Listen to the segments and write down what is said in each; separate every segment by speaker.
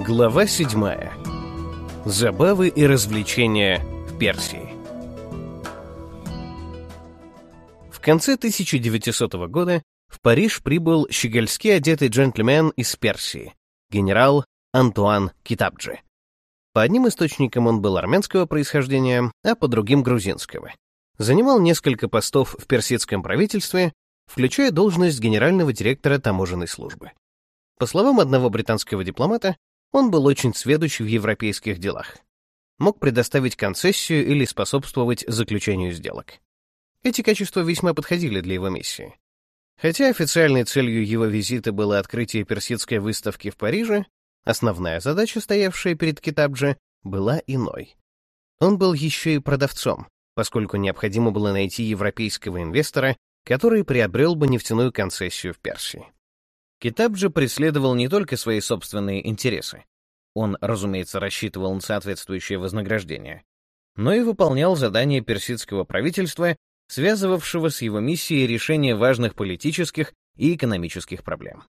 Speaker 1: Глава 7. Забавы и развлечения в Персии. В конце 1900 года в Париж прибыл щегольски одетый джентльмен из Персии, генерал Антуан Китабджи. По одним источникам он был армянского происхождения, а по другим — грузинского. Занимал несколько постов в персидском правительстве, включая должность генерального директора таможенной службы. По словам одного британского дипломата, он был очень сведущ в европейских делах. Мог предоставить концессию или способствовать заключению сделок. Эти качества весьма подходили для его миссии. Хотя официальной целью его визита было открытие персидской выставки в Париже, основная задача, стоявшая перед Китабджи, была иной. Он был еще и продавцом, поскольку необходимо было найти европейского инвестора, который приобрел бы нефтяную концессию в Персии. Китаб же преследовал не только свои собственные интересы. Он, разумеется, рассчитывал на соответствующее вознаграждение, но и выполнял задания персидского правительства, связывавшего с его миссией решение важных политических и экономических проблем.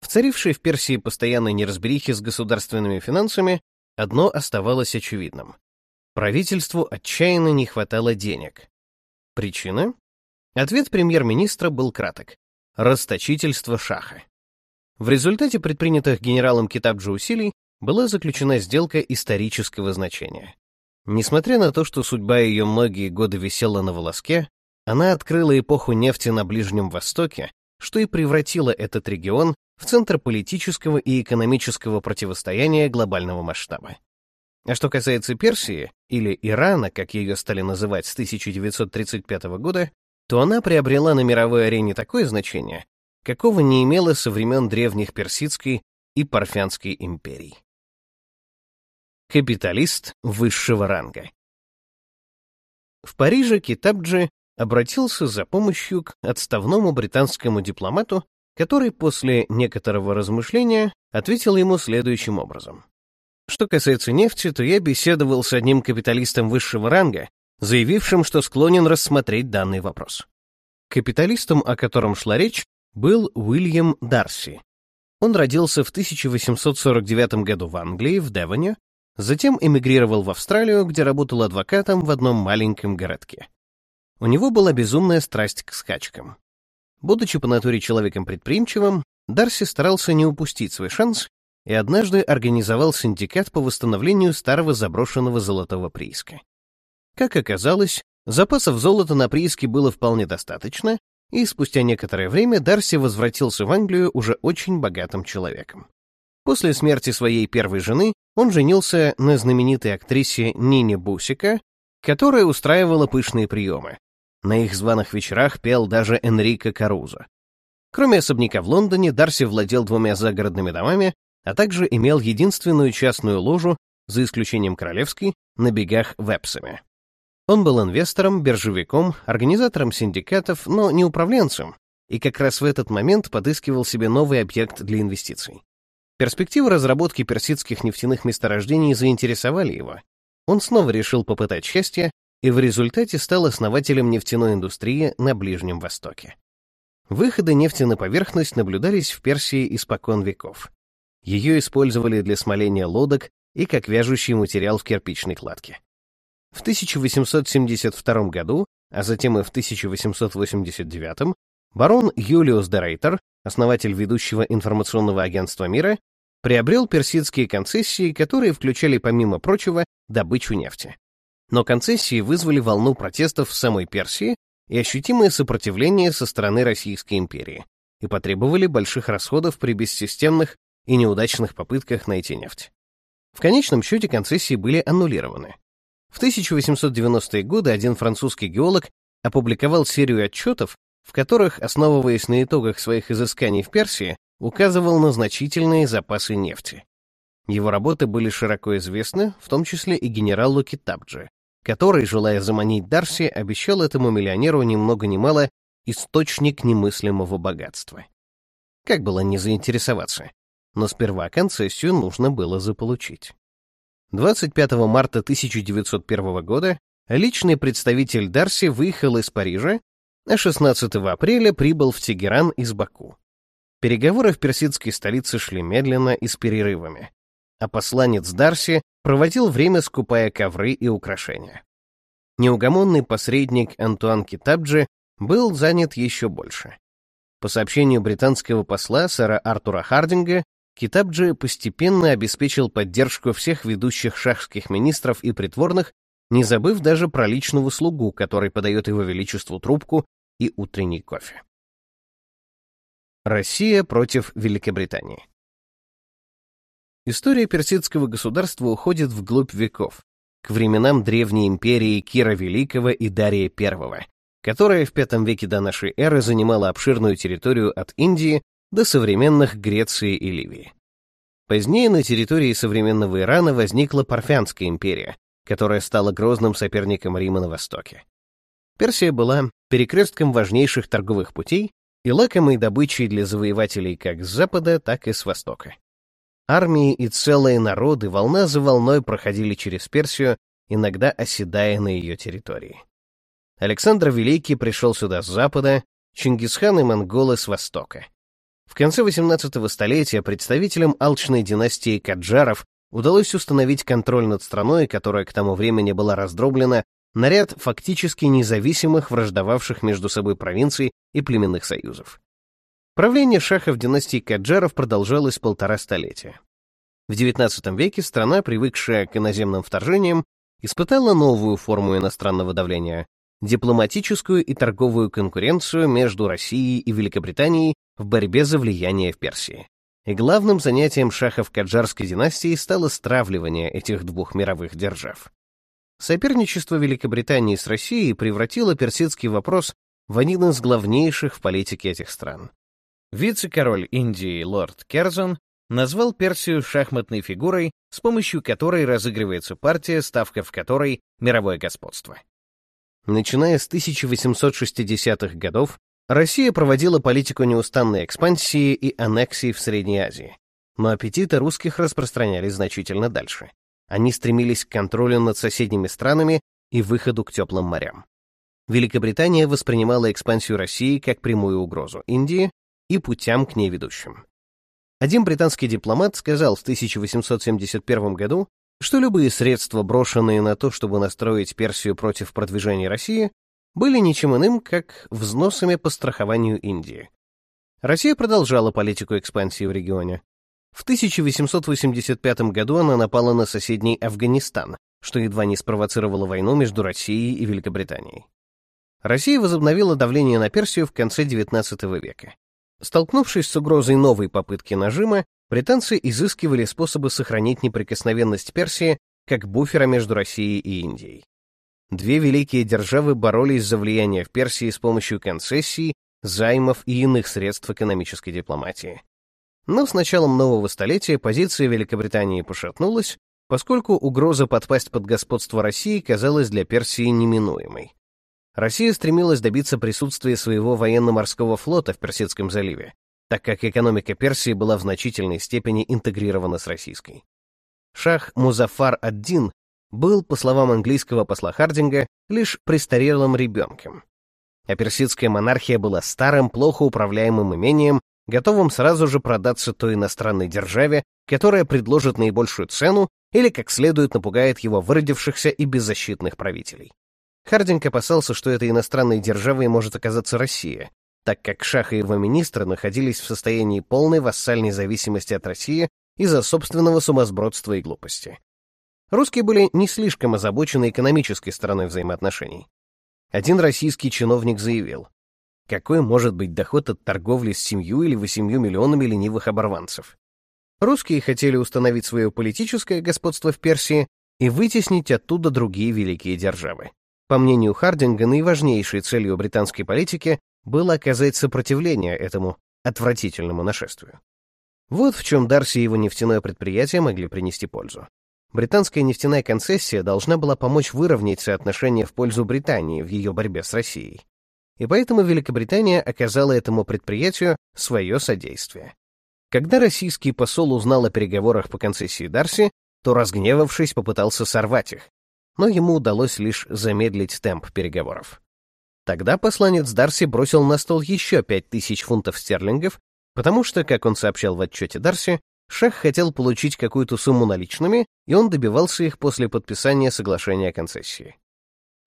Speaker 1: В царившей в Персии постоянной неразберихе с государственными финансами одно оставалось очевидным. Правительству отчаянно не хватало денег. Причина? Ответ премьер-министра был краток расточительство шаха. В результате предпринятых генералом Китабджи усилий была заключена сделка исторического значения. Несмотря на то, что судьба ее многие годы висела на волоске, она открыла эпоху нефти на Ближнем Востоке, что и превратило этот регион в центр политического и экономического противостояния глобального масштаба. А что касается Персии, или Ирана, как ее стали называть с 1935 года, то она приобрела на мировой арене такое значение, какого не имела со времен древних Персидской и Парфянской империй. Капиталист высшего ранга В Париже Китабджи обратился за помощью к отставному британскому дипломату, который после некоторого размышления ответил ему следующим образом. Что касается нефти, то я беседовал с одним капиталистом высшего ранга, заявившим, что склонен рассмотреть данный вопрос. Капиталистом, о котором шла речь, был Уильям Дарси. Он родился в 1849 году в Англии, в Девоне, затем эмигрировал в Австралию, где работал адвокатом в одном маленьком городке. У него была безумная страсть к скачкам. Будучи по натуре человеком предприимчивым, Дарси старался не упустить свой шанс и однажды организовал синдикат по восстановлению старого заброшенного золотого прииска. Как оказалось, запасов золота на прииске было вполне достаточно, и спустя некоторое время Дарси возвратился в Англию уже очень богатым человеком. После смерти своей первой жены он женился на знаменитой актрисе Нине Бусика, которая устраивала пышные приемы. На их званых вечерах пел даже Энрико Карузо. Кроме особняка в Лондоне, Дарси владел двумя загородными домами, а также имел единственную частную ложу, за исключением королевской, на бегах в Эпсоме. Он был инвестором, биржевиком, организатором синдикатов, но не управленцем, и как раз в этот момент подыскивал себе новый объект для инвестиций. Перспективы разработки персидских нефтяных месторождений заинтересовали его. Он снова решил попытать счастье и в результате стал основателем нефтяной индустрии на Ближнем Востоке. Выходы нефти на поверхность наблюдались в Персии испокон веков. Ее использовали для смоления лодок и как вяжущий материал в кирпичной кладке. В 1872 году, а затем и в 1889, барон Юлиус де Рейтер, основатель ведущего информационного агентства мира, приобрел персидские концессии, которые включали, помимо прочего, добычу нефти. Но концессии вызвали волну протестов в самой Персии и ощутимое сопротивление со стороны Российской империи и потребовали больших расходов при бессистемных и неудачных попытках найти нефть. В конечном счете концессии были аннулированы. В 1890-е годы один французский геолог опубликовал серию отчетов, в которых, основываясь на итогах своих изысканий в Персии, указывал на значительные запасы нефти. Его работы были широко известны, в том числе и генералу Китабджи, который, желая заманить Дарси, обещал этому миллионеру ни много ни мало источник немыслимого богатства. Как было не заинтересоваться? Но сперва концессию нужно было заполучить. 25 марта 1901 года личный представитель Дарси выехал из Парижа, а 16 апреля прибыл в Тегеран из Баку. Переговоры в персидской столице шли медленно и с перерывами. а посланец Дарси проводил время, скупая ковры и украшения. Неугомонный посредник Антуан Китабджи был занят еще больше. По сообщению британского посла сэра Артура Хардинга, Китабджи постепенно обеспечил поддержку всех ведущих шахских министров и притворных, не забыв даже про личного слугу, который подает его величеству трубку и утренний кофе. Россия против Великобритании История персидского государства уходит вглубь веков, к временам древней империи Кира Великого и Дария I, которая в V веке до нашей эры занимала обширную территорию от Индии до современных Греции и Ливии. Позднее на территории современного Ирана возникла Парфянская империя, которая стала грозным соперником Рима на Востоке. Персия была перекрестком важнейших торговых путей и лакомой добычей для завоевателей как с запада, так и с востока. Армии и целые народы волна за волной проходили через Персию, иногда оседая на ее территории. Александр Великий пришел сюда с запада, Чингисхан и монголы с востока. В конце XVIII столетия представителям алчной династии Каджаров удалось установить контроль над страной, которая к тому времени была раздроблена на ряд фактически независимых, враждовавших между собой провинций и племенных союзов. Правление шахов династии Каджаров продолжалось полтора столетия. В XIX веке страна, привыкшая к иноземным вторжениям, испытала новую форму иностранного давления — дипломатическую и торговую конкуренцию между Россией и Великобританией в борьбе за влияние в Персии. И главным занятием шахов Каджарской династии стало стравливание этих двух мировых держав. Соперничество Великобритании с Россией превратило персидский вопрос в один из главнейших в политике этих стран. Вице-король Индии лорд Керзон назвал Персию шахматной фигурой, с помощью которой разыгрывается партия, ставка в которой — мировое господство. Начиная с 1860-х годов, Россия проводила политику неустанной экспансии и аннексии в Средней Азии, но аппетиты русских распространялись значительно дальше. Они стремились к контролю над соседними странами и выходу к теплым морям. Великобритания воспринимала экспансию России как прямую угрозу Индии и путям к ней ведущим. Один британский дипломат сказал в 1871 году, что любые средства, брошенные на то, чтобы настроить Персию против продвижения России, были ничем иным, как взносами по страхованию Индии. Россия продолжала политику экспансии в регионе. В 1885 году она напала на соседний Афганистан, что едва не спровоцировало войну между Россией и Великобританией. Россия возобновила давление на Персию в конце XIX века. Столкнувшись с угрозой новой попытки нажима, британцы изыскивали способы сохранить неприкосновенность Персии как буфера между Россией и Индией. Две великие державы боролись за влияние в Персии с помощью концессий, займов и иных средств экономической дипломатии. Но с началом нового столетия позиция Великобритании пошатнулась, поскольку угроза подпасть под господство России казалась для Персии неминуемой. Россия стремилась добиться присутствия своего военно-морского флота в Персидском заливе, так как экономика Персии была в значительной степени интегрирована с российской. Шах Музафар ад-Дин был, по словам английского посла Хардинга, лишь престарелым ребенком. А персидская монархия была старым, плохо управляемым имением, готовым сразу же продаться той иностранной державе, которая предложит наибольшую цену или как следует напугает его выродившихся и беззащитных правителей. Хардинг опасался, что этой иностранной державой может оказаться Россия, так как Шах и его министры находились в состоянии полной вассальной зависимости от России из-за собственного сумасбродства и глупости. Русские были не слишком озабочены экономической стороной взаимоотношений. Один российский чиновник заявил, какой может быть доход от торговли с семью или восемью миллионами ленивых оборванцев? Русские хотели установить свое политическое господство в Персии и вытеснить оттуда другие великие державы. По мнению Хардинга, наиважнейшей целью британской политики было оказать сопротивление этому отвратительному нашествию. Вот в чем Дарси и его нефтяное предприятие могли принести пользу. Британская нефтяная концессия должна была помочь выровнять соотношение в пользу Британии в ее борьбе с Россией. И поэтому Великобритания оказала этому предприятию свое содействие. Когда российский посол узнал о переговорах по концессии Дарси, то, разгневавшись, попытался сорвать их, но ему удалось лишь замедлить темп переговоров. Тогда посланец Дарси бросил на стол еще 5000 фунтов стерлингов, потому что, как он сообщал в отчете Дарси, Шах хотел получить какую-то сумму наличными, и он добивался их после подписания соглашения о концессии.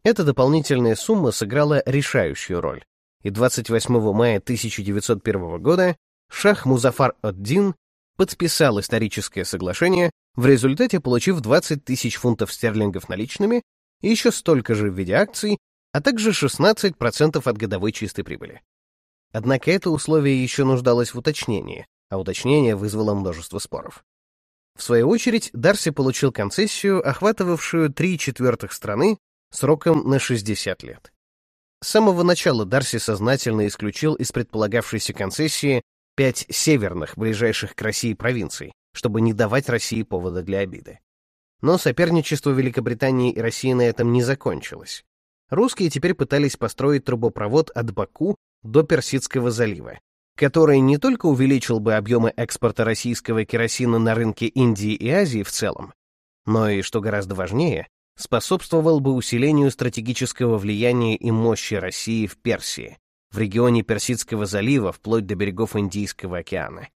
Speaker 1: Эта дополнительная сумма сыграла решающую роль, и 28 мая 1901 года Шах Музафар ад-Дин подписал историческое соглашение, в результате получив 20 тысяч фунтов стерлингов наличными и еще столько же в виде акций, а также 16% от годовой чистой прибыли. Однако это условие еще нуждалось в уточнении, а уточнение вызвало множество споров. В свою очередь, Дарси получил концессию, охватывавшую три четвертых страны сроком на 60 лет. С самого начала Дарси сознательно исключил из предполагавшейся концессии пять северных, ближайших к России провинций, чтобы не давать России повода для обиды. Но соперничество Великобритании и России на этом не закончилось. Русские теперь пытались построить трубопровод от Баку до Персидского залива, который не только увеличил бы объемы экспорта российского керосина на рынке Индии и Азии в целом, но и, что гораздо важнее, способствовал бы усилению стратегического влияния и мощи России в Персии, в регионе Персидского залива вплоть до берегов Индийского океана.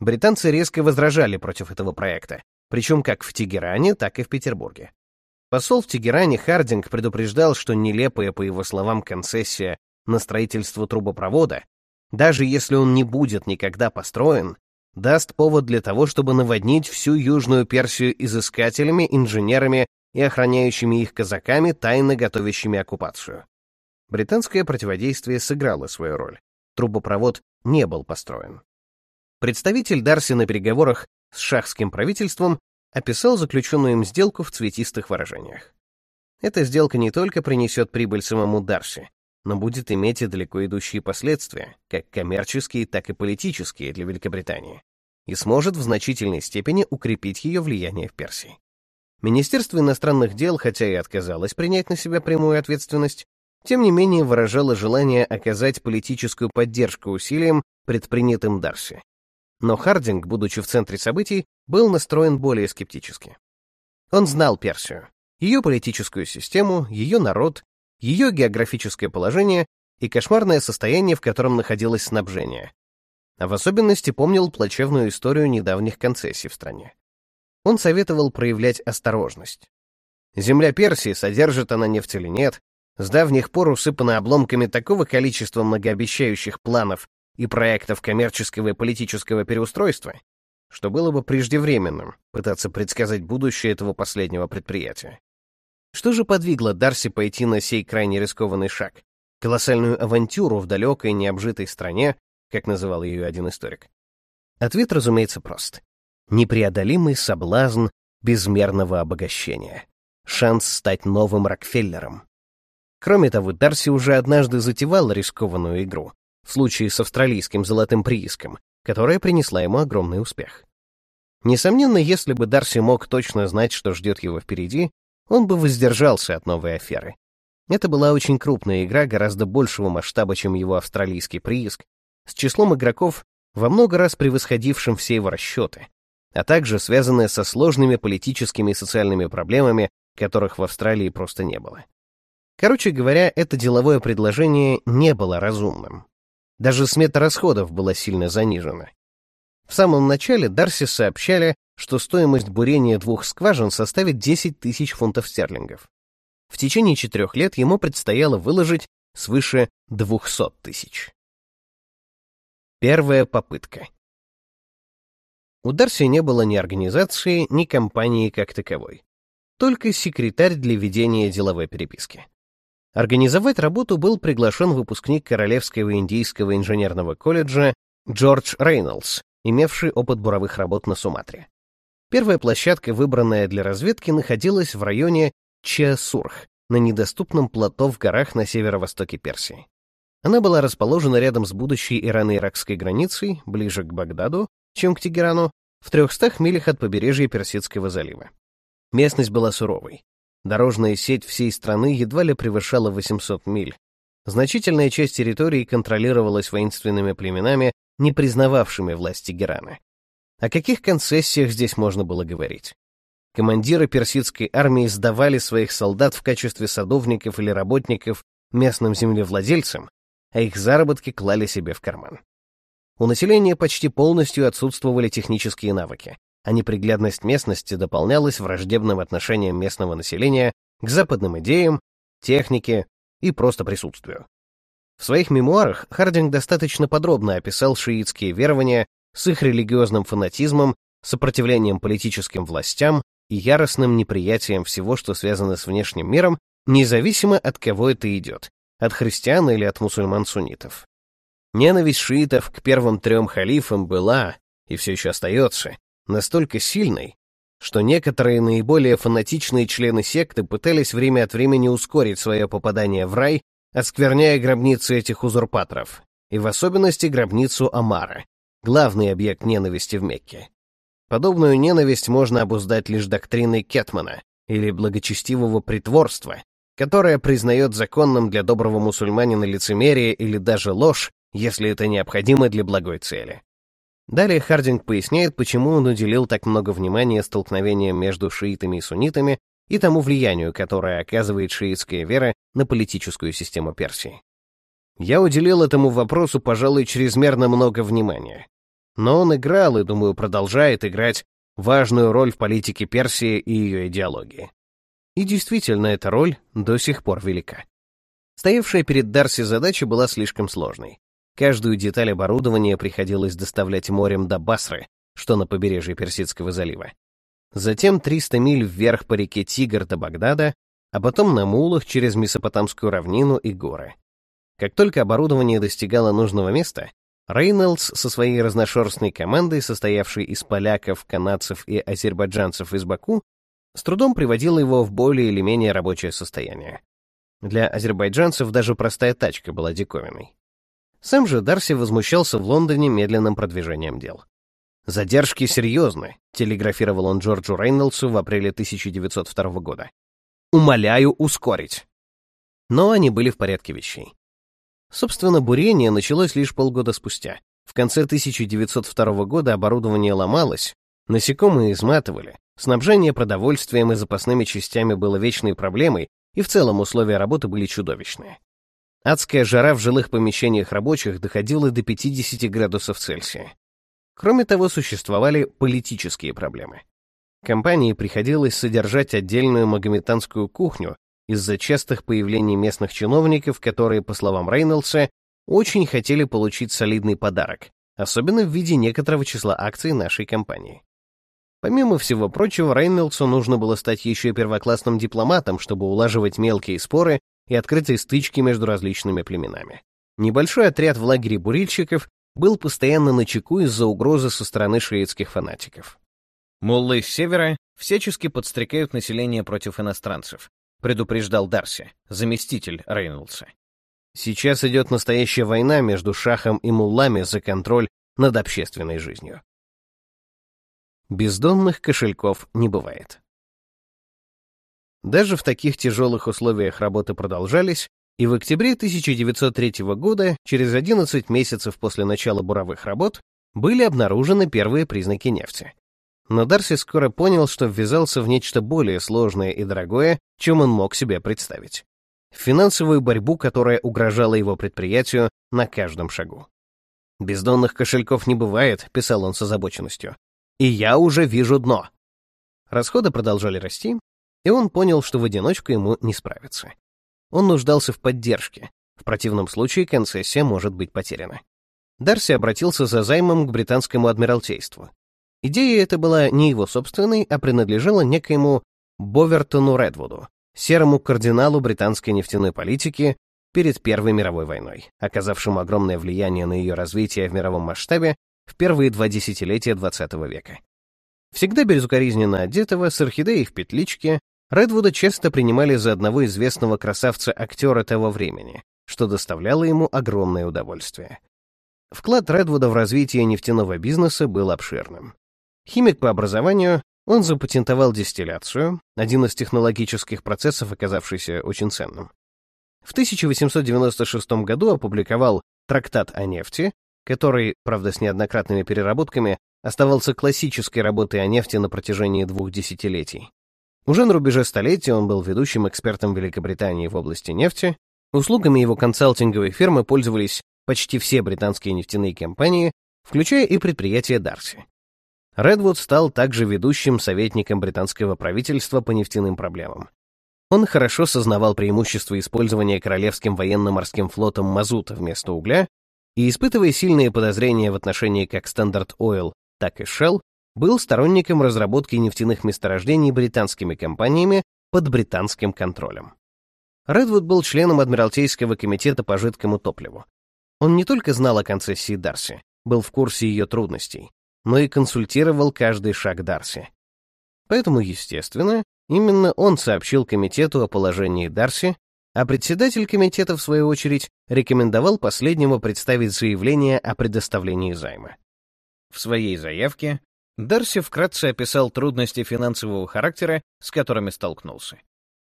Speaker 1: Британцы резко возражали против этого проекта, причем как в Тегеране, так и в Петербурге. Посол в Тегеране Хардинг предупреждал, что нелепая, по его словам, концессия на строительство трубопровода, даже если он не будет никогда построен, даст повод для того, чтобы наводнить всю Южную Персию изыскателями, инженерами и охраняющими их казаками, тайно готовящими оккупацию. Британское противодействие сыграло свою роль. Трубопровод не был построен. Представитель Дарси на переговорах с шахским правительством описал заключенную им сделку в цветистых выражениях. Эта сделка не только принесет прибыль самому Дарси, но будет иметь и далеко идущие последствия, как коммерческие, так и политические для Великобритании, и сможет в значительной степени укрепить ее влияние в Персии. Министерство иностранных дел, хотя и отказалось принять на себя прямую ответственность, тем не менее выражало желание оказать политическую поддержку усилиям, предпринятым Дарси. Но Хардинг, будучи в центре событий, был настроен более скептически. Он знал Персию, ее политическую систему, ее народ, ее географическое положение и кошмарное состояние, в котором находилось снабжение. А в особенности помнил плачевную историю недавних концессий в стране он советовал проявлять осторожность. Земля Персии, содержит она нефть или нет, с давних пор усыпана обломками такого количества многообещающих планов и проектов коммерческого и политического переустройства, что было бы преждевременным пытаться предсказать будущее этого последнего предприятия. Что же подвигло Дарси пойти на сей крайне рискованный шаг? Колоссальную авантюру в далекой необжитой стране, как называл ее один историк? Ответ, разумеется, прост непреодолимый соблазн безмерного обогащения, шанс стать новым Рокфеллером. Кроме того, Дарси уже однажды затевал рискованную игру, в случае с австралийским золотым прииском, которая принесла ему огромный успех. Несомненно, если бы Дарси мог точно знать, что ждет его впереди, он бы воздержался от новой аферы. Это была очень крупная игра гораздо большего масштаба, чем его австралийский прииск, с числом игроков, во много раз превосходившим все его расчеты, а также связанная со сложными политическими и социальными проблемами, которых в Австралии просто не было. Короче говоря, это деловое предложение не было разумным. Даже смета расходов была сильно занижена. В самом начале Дарси сообщали, что стоимость бурения двух скважин составит 10 тысяч фунтов стерлингов. В течение четырех лет ему предстояло выложить свыше 200 тысяч. Первая попытка. У Дарси не было ни организации, ни компании как таковой. Только секретарь для ведения деловой переписки. Организовать работу был приглашен выпускник Королевского индийского инженерного колледжа Джордж Рейнольдс, имевший опыт буровых работ на Суматре. Первая площадка, выбранная для разведки, находилась в районе Чиасурх, на недоступном плато в горах на северо-востоке Персии. Она была расположена рядом с будущей ирано-иракской границей, ближе к Багдаду, чем к Тегерану, в 300 милях от побережья Персидского залива. Местность была суровой. Дорожная сеть всей страны едва ли превышала 800 миль. Значительная часть территории контролировалась воинственными племенами, не признававшими власть Тегерана. О каких концессиях здесь можно было говорить? Командиры персидской армии сдавали своих солдат в качестве садовников или работников местным землевладельцам, а их заработки клали себе в карман. У населения почти полностью отсутствовали технические навыки, а неприглядность местности дополнялась враждебным отношением местного населения к западным идеям, технике и просто присутствию. В своих мемуарах Хардинг достаточно подробно описал шиитские верования с их религиозным фанатизмом, сопротивлением политическим властям и яростным неприятием всего, что связано с внешним миром, независимо от кого это идет, от христиан или от мусульман-суннитов. Ненависть шиитов к первым трем халифам была, и все еще остается, настолько сильной, что некоторые наиболее фанатичные члены секты пытались время от времени ускорить свое попадание в рай, оскверняя гробницы этих узурпаторов, и в особенности гробницу Амара, главный объект ненависти в Мекке. Подобную ненависть можно обуздать лишь доктриной Кетмана или благочестивого притворства, которая признает законным для доброго мусульманина лицемерие или даже ложь, если это необходимо для благой цели. Далее Хардинг поясняет, почему он уделил так много внимания столкновениям между шиитами и суннитами и тому влиянию, которое оказывает шиитская вера на политическую систему Персии. Я уделил этому вопросу, пожалуй, чрезмерно много внимания. Но он играл и, думаю, продолжает играть важную роль в политике Персии и ее идеологии. И действительно, эта роль до сих пор велика. Стоявшая перед Дарси задача была слишком сложной. Каждую деталь оборудования приходилось доставлять морем до Басры, что на побережье Персидского залива. Затем 300 миль вверх по реке Тигр до Багдада, а потом на мулах через Месопотамскую равнину и горы. Как только оборудование достигало нужного места, Рейнольдс со своей разношерстной командой, состоявшей из поляков, канадцев и азербайджанцев из Баку, с трудом приводил его в более или менее рабочее состояние. Для азербайджанцев даже простая тачка была диковиной. Сам же Дарси возмущался в Лондоне медленным продвижением дел. «Задержки серьезны», — телеграфировал он Джорджу Рейнольдсу в апреле 1902 года. «Умоляю ускорить». Но они были в порядке вещей. Собственно, бурение началось лишь полгода спустя. В конце 1902 года оборудование ломалось, насекомые изматывали, снабжение продовольствием и запасными частями было вечной проблемой, и в целом условия работы были чудовищные. Адская жара в жилых помещениях рабочих доходила до 50 градусов Цельсия. Кроме того, существовали политические проблемы. Компании приходилось содержать отдельную магометанскую кухню из-за частых появлений местных чиновников, которые, по словам Рейнольдса, очень хотели получить солидный подарок, особенно в виде некоторого числа акций нашей компании. Помимо всего прочего, Рейнольдсу нужно было стать еще и первоклассным дипломатом, чтобы улаживать мелкие споры и открытые стычки между различными племенами. Небольшой отряд в лагере бурильщиков был постоянно на чеку из-за угрозы со стороны шиитских фанатиков. Муллы с севера всячески подстрекают население против иностранцев, предупреждал Дарси, заместитель Рейнольдса. Сейчас идет настоящая война между шахом и муллами за контроль над общественной жизнью. Бездонных кошельков не бывает. Даже в таких тяжелых условиях работы продолжались, и в октябре 1903 года, через 11 месяцев после начала буровых работ, были обнаружены первые признаки нефти. Но Дарси скоро понял, что ввязался в нечто более сложное и дорогое, чем он мог себе представить. В финансовую борьбу, которая угрожала его предприятию на каждом шагу. «Бездонных кошельков не бывает», — писал он с озабоченностью. «И я уже вижу дно». Расходы продолжали расти, и он понял, что в одиночку ему не справиться. Он нуждался в поддержке, в противном случае концессия может быть потеряна. Дарси обратился за займом к британскому адмиралтейству. Идея эта была не его собственной, а принадлежала некоему Бовертону Редвуду, серому кардиналу британской нефтяной политики перед Первой мировой войной, оказавшему огромное влияние на ее развитие в мировом масштабе в первые два десятилетия XX века. Всегда безукоризненно одетого, с орхидеей в петличке, Редвуда часто принимали за одного известного красавца-актера того времени, что доставляло ему огромное удовольствие. Вклад Редвуда в развитие нефтяного бизнеса был обширным. Химик по образованию, он запатентовал дистилляцию, один из технологических процессов, оказавшийся очень ценным. В 1896 году опубликовал «Трактат о нефти», который, правда, с неоднократными переработками, оставался классической работой о нефти на протяжении двух десятилетий. Уже на рубеже столетия он был ведущим экспертом Великобритании в области нефти. Услугами его консалтинговой фирмы пользовались почти все британские нефтяные компании, включая и предприятие Дарси. Редвуд стал также ведущим советником британского правительства по нефтяным проблемам. Он хорошо сознавал преимущество использования Королевским военно-морским флотом мазута вместо угля и, испытывая сильные подозрения в отношении как Standard Oil, так и Shell, был сторонником разработки нефтяных месторождений британскими компаниями под британским контролем. Редвуд был членом Адмиралтейского комитета по жидкому топливу. Он не только знал о концессии Дарси, был в курсе ее трудностей, но и консультировал каждый шаг Дарси. Поэтому, естественно, именно он сообщил комитету о положении Дарси, а председатель комитета, в свою очередь, рекомендовал последнему представить заявление о предоставлении займа. В своей заявке Дарси вкратце описал трудности финансового характера, с которыми столкнулся.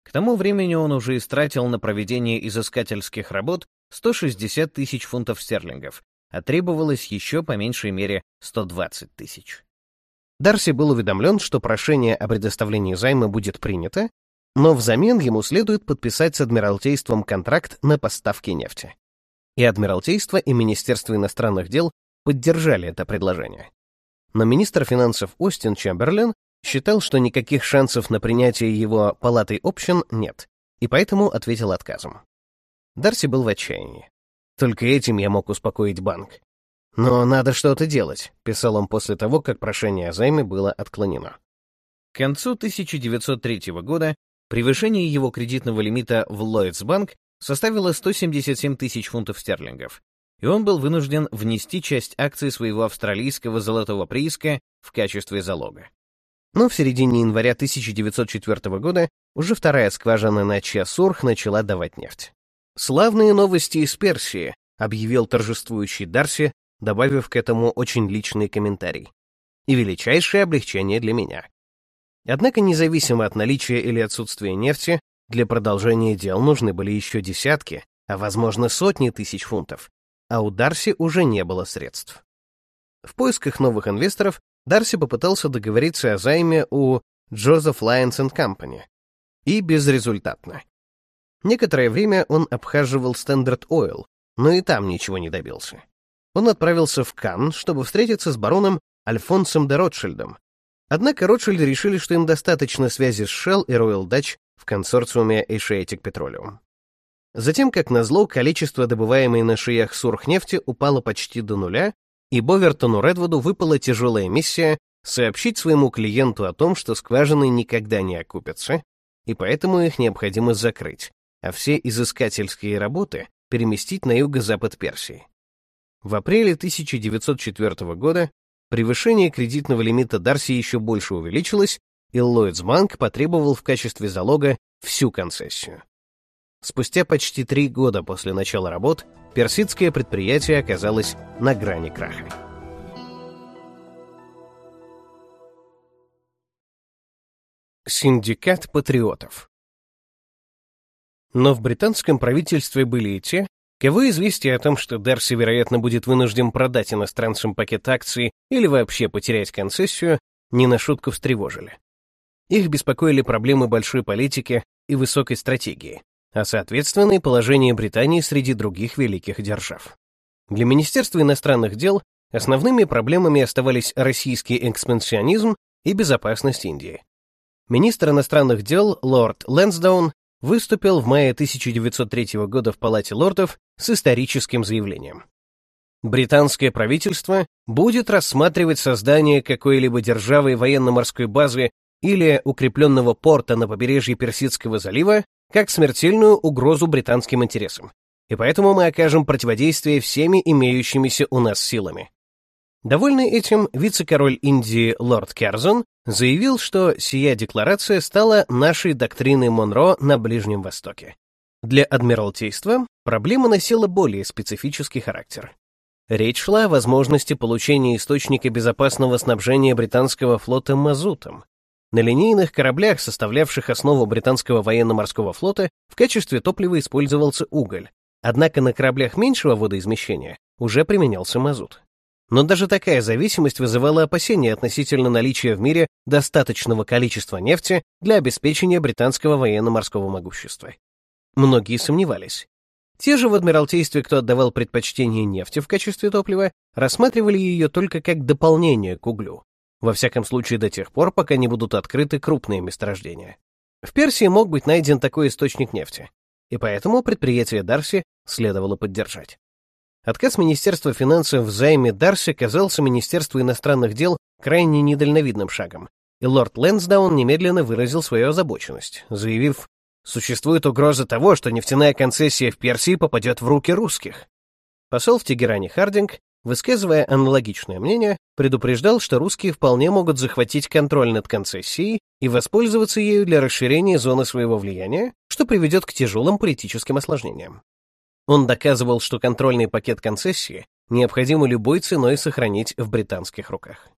Speaker 1: К тому времени он уже истратил на проведение изыскательских работ 160 тысяч фунтов стерлингов, а требовалось еще по меньшей мере 120 тысяч. Дарси был уведомлен, что прошение о предоставлении займа будет принято, но взамен ему следует подписать с Адмиралтейством контракт на поставки нефти. И Адмиралтейство, и Министерство иностранных дел поддержали это предложение. Но министр финансов Остин Чемберлен считал, что никаких шансов на принятие его палатой общин нет, и поэтому ответил отказом. Дарси был в отчаянии. Только этим я мог успокоить банк. «Но надо что-то делать», — писал он после того, как прошение о займе было отклонено. К концу 1903 года превышение его кредитного лимита в Bank составило 177 тысяч фунтов стерлингов, и он был вынужден внести часть акций своего австралийского золотого прииска в качестве залога. Но в середине января 1904 года уже вторая скважина на Чиасурх начала давать нефть. «Славные новости из Персии», — объявил торжествующий Дарси, добавив к этому очень личный комментарий. «И величайшее облегчение для меня». Однако независимо от наличия или отсутствия нефти, для продолжения дел нужны были еще десятки, а возможно сотни тысяч фунтов, а у Дарси уже не было средств. В поисках новых инвесторов Дарси попытался договориться о займе у Joseph Lyons Company. И безрезультатно. Некоторое время он обхаживал Standard Oil, но и там ничего не добился. Он отправился в Канн, чтобы встретиться с бароном Альфонсом де Ротшильдом. Однако Ротшильды решили, что им достаточно связи с Shell и Royal Dutch в консорциуме Asiatic Petroleum. Затем, как назло, количество добываемой на шиях сурхнефти упало почти до нуля, и Бовертону Редвуду выпала тяжелая миссия сообщить своему клиенту о том, что скважины никогда не окупятся, и поэтому их необходимо закрыть, а все изыскательские работы переместить на юго-запад Персии. В апреле 1904 года превышение кредитного лимита Дарси еще больше увеличилось, и Ллойдс Банк потребовал в качестве залога всю концессию. Спустя почти три года после начала работ персидское предприятие оказалось на грани краха. Синдикат патриотов Но в британском правительстве были и те, кого известие о том, что Дарси, вероятно, будет вынужден продать иностранцам пакет акций или вообще потерять концессию, не на шутку встревожили. Их беспокоили проблемы большой политики и высокой стратегии, а соответственно и положение Британии среди других великих держав. Для Министерства иностранных дел основными проблемами оставались российский экспансионизм и безопасность Индии. Министр иностранных дел лорд Лэнсдаун выступил в мае 1903 года в Палате лордов с историческим заявлением. Британское правительство будет рассматривать создание какой-либо державы военно-морской базы или укрепленного порта на побережье Персидского залива как смертельную угрозу британским интересам, и поэтому мы окажем противодействие всеми имеющимися у нас силами. Довольный этим, вице-король Индии лорд Керзон заявил, что сия декларация стала нашей доктриной Монро на Ближнем Востоке. Для Адмиралтейства проблема носила более специфический характер. Речь шла о возможности получения источника безопасного снабжения британского флота мазутом, на линейных кораблях, составлявших основу британского военно-морского флота, в качестве топлива использовался уголь, однако на кораблях меньшего водоизмещения уже применялся мазут. Но даже такая зависимость вызывала опасения относительно наличия в мире достаточного количества нефти для обеспечения британского военно-морского могущества. Многие сомневались. Те же в Адмиралтействе, кто отдавал предпочтение нефти в качестве топлива, рассматривали ее только как дополнение к углю. Во всяком случае до тех пор, пока не будут открыты крупные месторождения. В Персии мог быть найден такой источник нефти, и поэтому предприятие Дарси следовало поддержать. Отказ Министерства финансов в займе Дарси казался Министерству иностранных дел крайне недальновидным шагом, и лорд Лэнсдаун немедленно выразил свою озабоченность, заявив, «Существует угроза того, что нефтяная концессия в Персии попадет в руки русских». Посол в Тегеране Хардинг, высказывая аналогичное мнение, предупреждал, что русские вполне могут захватить контроль над концессией и воспользоваться ею для расширения зоны своего влияния, что приведет к тяжелым политическим осложнениям. Он доказывал, что контрольный пакет концессии необходимо любой ценой сохранить в британских руках.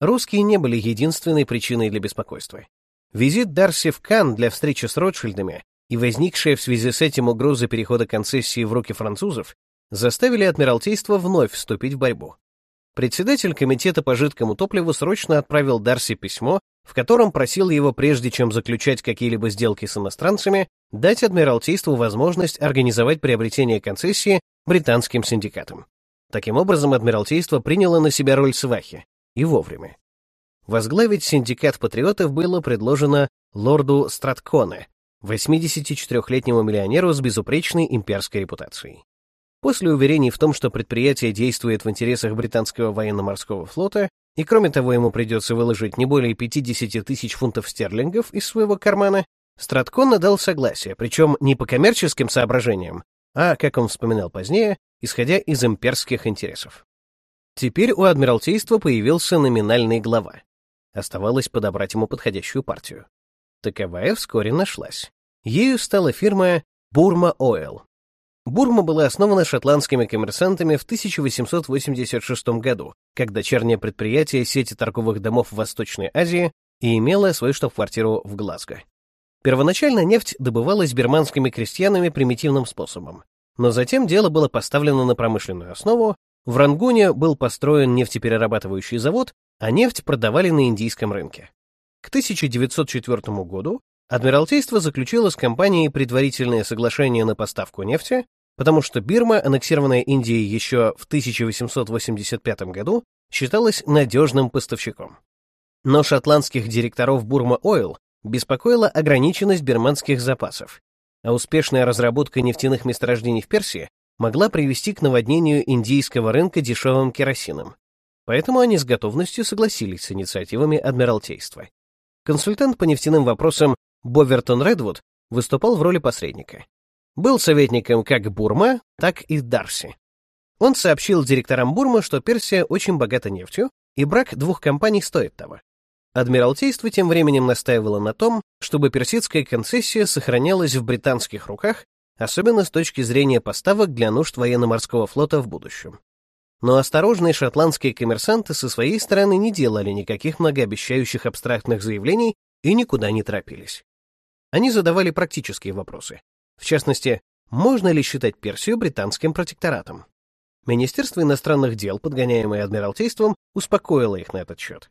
Speaker 1: Русские не были единственной причиной для беспокойства. Визит Дарси в Кан для встречи с Ротшильдами и возникшая в связи с этим угроза перехода концессии в руки французов заставили Адмиралтейство вновь вступить в борьбу. Председатель комитета по жидкому топливу срочно отправил Дарси письмо, в котором просил его, прежде чем заключать какие-либо сделки с иностранцами, дать Адмиралтейству возможность организовать приобретение концессии британским синдикатам. Таким образом, Адмиралтейство приняло на себя роль свахи, и вовремя. Возглавить синдикат патриотов было предложено лорду Стратконе, 84-летнему миллионеру с безупречной имперской репутацией. После уверений в том, что предприятие действует в интересах британского военно-морского флота, и кроме того ему придется выложить не более 50 тысяч фунтов стерлингов из своего кармана, Страткон дал согласие, причем не по коммерческим соображениям, а, как он вспоминал позднее, исходя из имперских интересов. Теперь у Адмиралтейства появился номинальный глава. Оставалось подобрать ему подходящую партию. Таковая вскоре нашлась. Ею стала фирма Burma Oil, Бурма была основана шотландскими коммерсантами в 1886 году, как дочернее предприятие сети торговых домов в Восточной Азии и имела свою штаб-квартиру в Глазго. Первоначально нефть добывалась бирманскими крестьянами примитивным способом, но затем дело было поставлено на промышленную основу, в Рангуне был построен нефтеперерабатывающий завод, а нефть продавали на индийском рынке. К 1904 году Адмиралтейство заключило с компанией предварительное соглашение на поставку нефти, потому что Бирма, аннексированная Индией еще в 1885 году, считалась надежным поставщиком. Но шотландских директоров Бурма Ойл беспокоила ограниченность бирманских запасов, а успешная разработка нефтяных месторождений в Персии могла привести к наводнению индийского рынка дешевым керосином. Поэтому они с готовностью согласились с инициативами Адмиралтейства. Консультант по нефтяным вопросам Бовертон Редвуд выступал в роли посредника. Был советником как Бурма, так и Дарси. Он сообщил директорам Бурма, что Персия очень богата нефтью, и брак двух компаний стоит того. Адмиралтейство тем временем настаивало на том, чтобы персидская концессия сохранялась в британских руках, особенно с точки зрения поставок для нужд военно-морского флота в будущем. Но осторожные шотландские коммерсанты со своей стороны не делали никаких многообещающих абстрактных заявлений и никуда не торопились. Они задавали практические вопросы. В частности, можно ли считать Персию британским протекторатом? Министерство иностранных дел, подгоняемое Адмиралтейством, успокоило их на этот счет.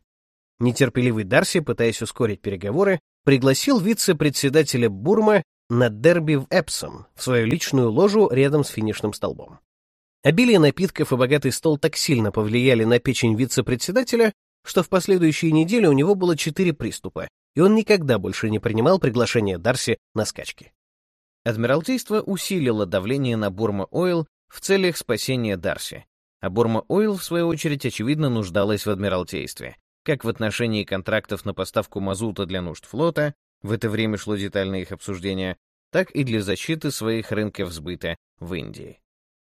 Speaker 1: Нетерпеливый Дарси, пытаясь ускорить переговоры, пригласил вице-председателя Бурма на дерби в Эпсом, в свою личную ложу рядом с финишным столбом. Обилие напитков и богатый стол так сильно повлияли на печень вице-председателя, что в последующие недели у него было четыре приступа, и он никогда больше не принимал приглашение Дарси на скачки. Адмиралтейство усилило давление на Бурма Ойл в целях спасения Дарси, а Бурма Ойл, в свою очередь, очевидно нуждалась в Адмиралтействе, как в отношении контрактов на поставку мазута для нужд флота, в это время шло детальное их обсуждение, так и для защиты своих рынков сбыта в Индии.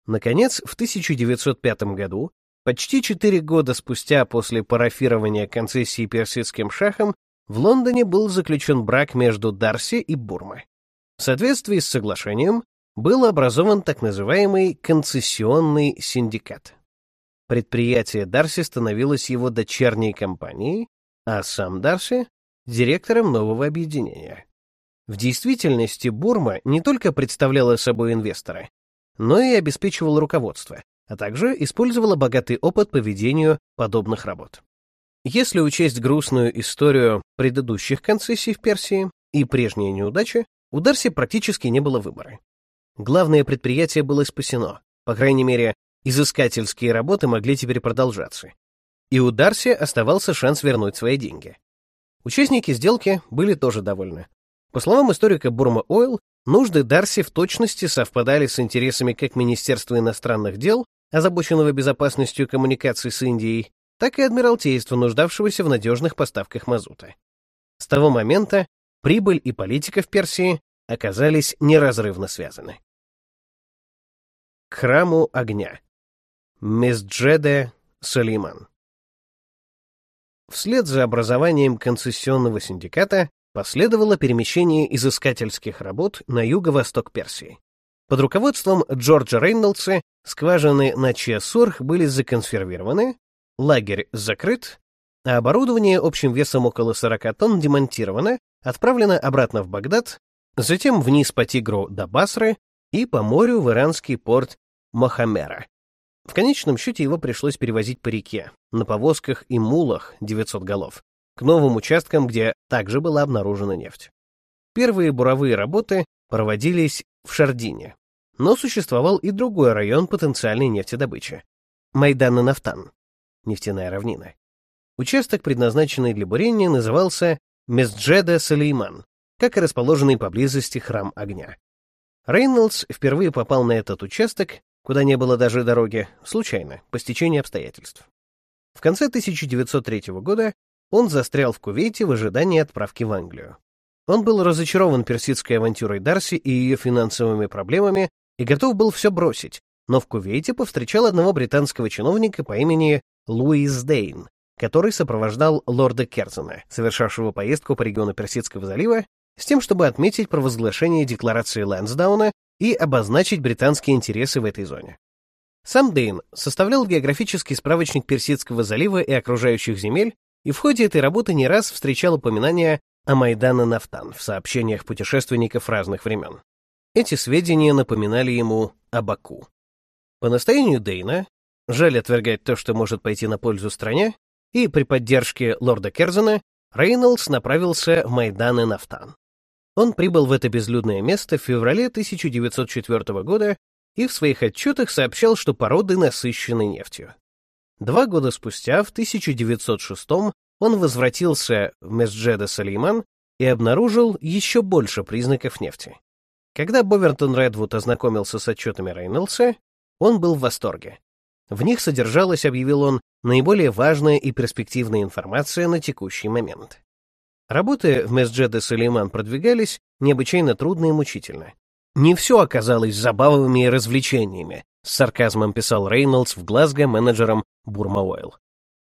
Speaker 1: Наконец, в 1905 году, почти четыре года спустя после парафирования концессии персидским шахом, в Лондоне был заключен брак между Дарси и Бурмой. В соответствии с соглашением был образован так называемый концессионный синдикат. Предприятие Дарси становилось его дочерней компанией, а сам Дарси — директором нового объединения. В действительности Бурма не только представляла собой инвестора, но и обеспечивала руководство, а также использовала богатый опыт по ведению подобных работ. Если учесть грустную историю предыдущих концессий в Персии и прежние неудачи, у Дарси практически не было выбора. главное предприятие было спасено. По крайней мере, изыскательские работы могли теперь продолжаться. И у Дарси оставался шанс вернуть свои деньги. Участники сделки были тоже довольны. По словам историка Бурма Ойл, нужды Дарси в точности совпадали с интересами как Министерства иностранных дел, озабоченного безопасностью коммуникаций с Индией, так и Адмиралтейства, нуждавшегося в надежных поставках мазута. С того момента прибыль и политика в Персии оказались неразрывно связаны. К храму огня. Месджеде Салиман. Вслед за образованием концессионного синдиката последовало перемещение изыскательских работ на юго-восток Персии. Под руководством Джорджа Рейнольдса скважины на Чиасурх были законсервированы, лагерь закрыт, а оборудование общим весом около 40 тонн демонтировано, отправлено обратно в Багдад, затем вниз по Тигру до Басры и по морю в иранский порт Мохаммера. В конечном счете его пришлось перевозить по реке, на повозках и мулах 900 голов, к новым участкам, где также была обнаружена нефть. Первые буровые работы проводились в Шардине, но существовал и другой район потенциальной нефтедобычи — Майдан-Нафтан, нефтяная равнина. Участок, предназначенный для бурения, назывался Месджеда Салейман, как и расположенный поблизости храм огня. Рейнольдс впервые попал на этот участок, куда не было даже дороги, случайно, по стечению обстоятельств. В конце 1903 года он застрял в Кувейте в ожидании отправки в Англию. Он был разочарован персидской авантюрой Дарси и ее финансовыми проблемами и готов был все бросить, но в Кувейте повстречал одного британского чиновника по имени Луис Дейн, который сопровождал лорда Керзена, совершавшего поездку по региону Персидского залива, с тем, чтобы отметить провозглашение декларации Лэнсдауна и обозначить британские интересы в этой зоне. Сам Дейн составлял географический справочник Персидского залива и окружающих земель, и в ходе этой работы не раз встречал упоминания о Майдана Нафтан в сообщениях путешественников разных времен. Эти сведения напоминали ему о Баку. По настоянию Дейна, жаль отвергать то, что может пойти на пользу стране, и при поддержке лорда Керзена Рейнольдс направился в Майдан и Нафтан. Он прибыл в это безлюдное место в феврале 1904 года и в своих отчетах сообщал, что породы насыщены нефтью. Два года спустя, в 1906 он возвратился в Месджеда Салейман и обнаружил еще больше признаков нефти. Когда Бовертон Редвуд ознакомился с отчетами Рейнольдса, он был в восторге. В них содержалась, объявил он, наиболее важная и перспективная информация на текущий момент. Работы в Месджеде Салейман продвигались необычайно трудно и мучительно. Не все оказалось забавами и развлечениями, с сарказмом писал Рейнольдс в Глазго менеджером Бурма Ойл.